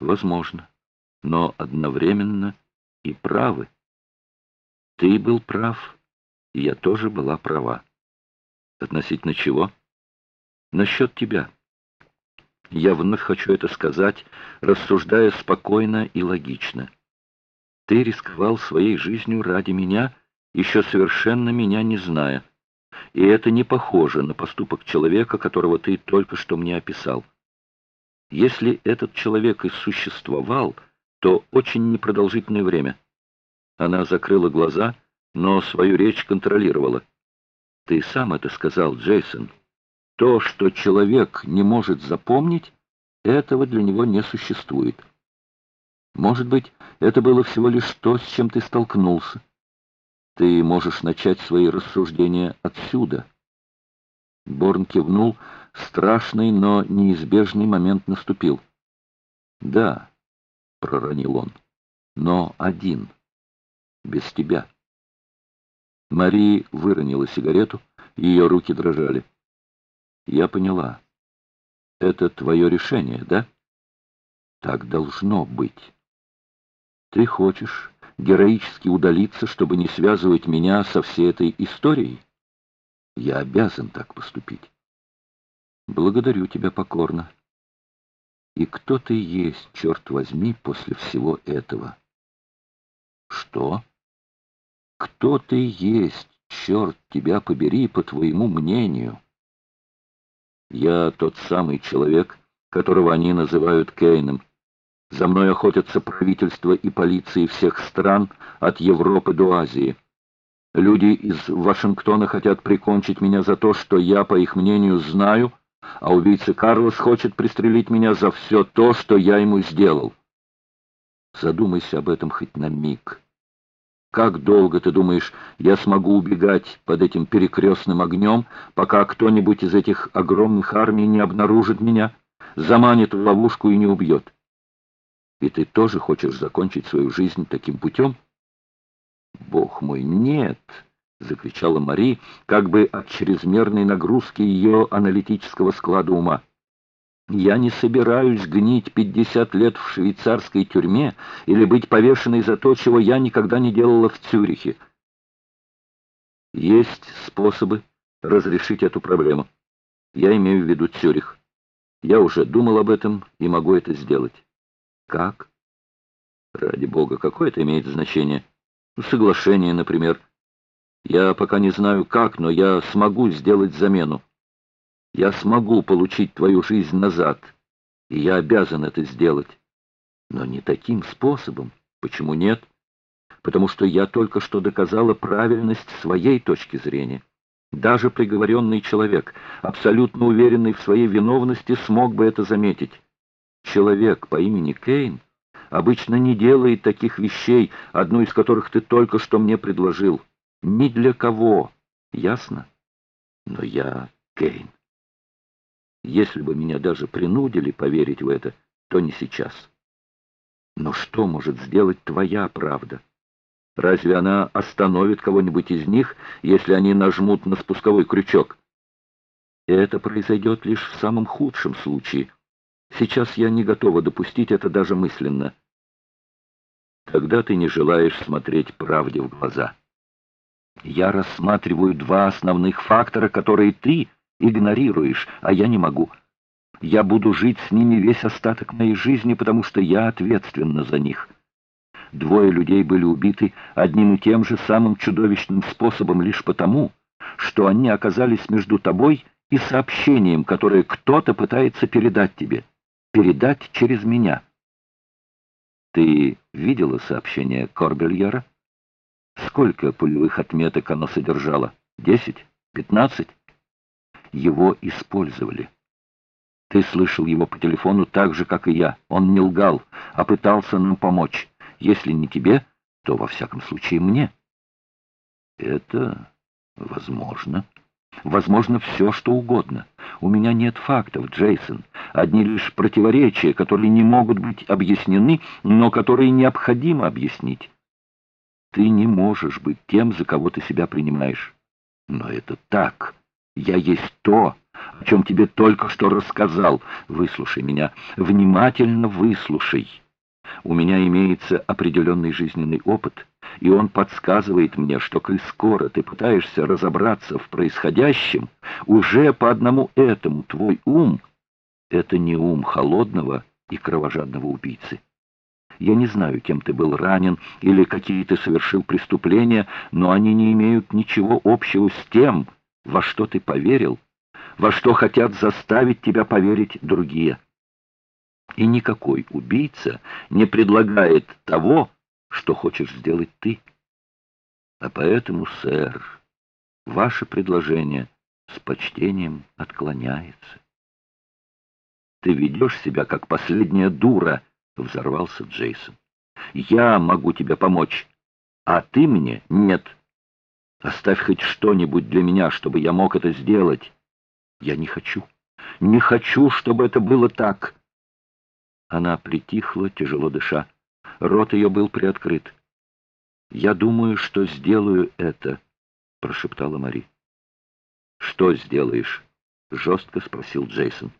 Возможно, но одновременно и правы. Ты был прав, и я тоже была права. Относительно чего? Насчет тебя. Я вновь хочу это сказать, рассуждая спокойно и логично. Ты рисковал своей жизнью ради меня, еще совершенно меня не зная. И это не похоже на поступок человека, которого ты только что мне описал. Если этот человек и существовал, то очень непродолжительное время. Она закрыла глаза, но свою речь контролировала. Ты сам это сказал, Джейсон. То, что человек не может запомнить, этого для него не существует. Может быть, это было всего лишь то, с чем ты столкнулся. Ты можешь начать свои рассуждения отсюда. Борн кивнул. Страшный, но неизбежный момент наступил. «Да», — проронил он, — «но один, без тебя». Мари выронила сигарету, ее руки дрожали. «Я поняла. Это твое решение, да? Так должно быть. Ты хочешь героически удалиться, чтобы не связывать меня со всей этой историей? Я обязан так поступить. Благодарю тебя покорно. И кто ты есть, черт возьми, после всего этого? Что? Кто ты есть, черт тебя побери, по твоему мнению? Я тот самый человек, которого они называют Кейном. За мной охотятся правительства и полиции всех стран, от Европы до Азии. Люди из Вашингтона хотят прикончить меня за то, что я, по их мнению, знаю, а убийца Карлос хочет пристрелить меня за все то, что я ему сделал. Задумайся об этом хоть на миг. Как долго, ты думаешь, я смогу убегать под этим перекрестным огнем, пока кто-нибудь из этих огромных армий не обнаружит меня, заманит в ловушку и не убьет? И ты тоже хочешь закончить свою жизнь таким путем? Бог мой, нет! — закричала Мари, как бы от чрезмерной нагрузки ее аналитического склада ума. «Я не собираюсь гнить пятьдесят лет в швейцарской тюрьме или быть повешенной за то, чего я никогда не делала в Цюрихе. Есть способы разрешить эту проблему. Я имею в виду Цюрих. Я уже думал об этом и могу это сделать. Как? Ради бога, какое это имеет значение? Соглашение, например. Я пока не знаю как, но я смогу сделать замену. Я смогу получить твою жизнь назад, и я обязан это сделать. Но не таким способом. Почему нет? Потому что я только что доказала правильность своей точки зрения. Даже приговоренный человек, абсолютно уверенный в своей виновности, смог бы это заметить. Человек по имени Кейн обычно не делает таких вещей, одну из которых ты только что мне предложил. Ни для кого. Ясно? Но я Кейн. Если бы меня даже принудили поверить в это, то не сейчас. Но что может сделать твоя правда? Разве она остановит кого-нибудь из них, если они нажмут на спусковой крючок? Это произойдет лишь в самом худшем случае. Сейчас я не готова допустить это даже мысленно. Тогда ты не желаешь смотреть правде в глаза. Я рассматриваю два основных фактора, которые ты игнорируешь, а я не могу. Я буду жить с ними весь остаток моей жизни, потому что я ответственна за них. Двое людей были убиты одним и тем же самым чудовищным способом лишь потому, что они оказались между тобой и сообщением, которое кто-то пытается передать тебе, передать через меня. Ты видела сообщение Корбельера? Сколько пулевых отметок оно содержало? Десять? Пятнадцать? Его использовали. Ты слышал его по телефону так же, как и я. Он не лгал, а пытался нам помочь. Если не тебе, то во всяком случае мне. Это возможно. Возможно, все, что угодно. У меня нет фактов, Джейсон. Одни лишь противоречия, которые не могут быть объяснены, но которые необходимо объяснить. Ты не можешь быть тем, за кого ты себя принимаешь. Но это так. Я есть то, о чем тебе только что рассказал. Выслушай меня, внимательно выслушай. У меня имеется определенный жизненный опыт, и он подсказывает мне, что, коль скоро ты пытаешься разобраться в происходящем, уже по одному этому твой ум — это не ум холодного и кровожадного убийцы. Я не знаю, кем ты был ранен или какие ты совершил преступления, но они не имеют ничего общего с тем, во что ты поверил, во что хотят заставить тебя поверить другие. И никакой убийца не предлагает того, что хочешь сделать ты. А поэтому, сэр, ваше предложение с почтением отклоняется. Ты ведешь себя, как последняя дура, — взорвался Джейсон. Я могу тебе помочь, а ты мне нет. Оставь хоть что-нибудь для меня, чтобы я мог это сделать. Я не хочу. Не хочу, чтобы это было так. Она притихла, тяжело дыша. Рот ее был приоткрыт. «Я думаю, что сделаю это», — прошептала Мари. «Что сделаешь?» — жестко спросил Джейсон.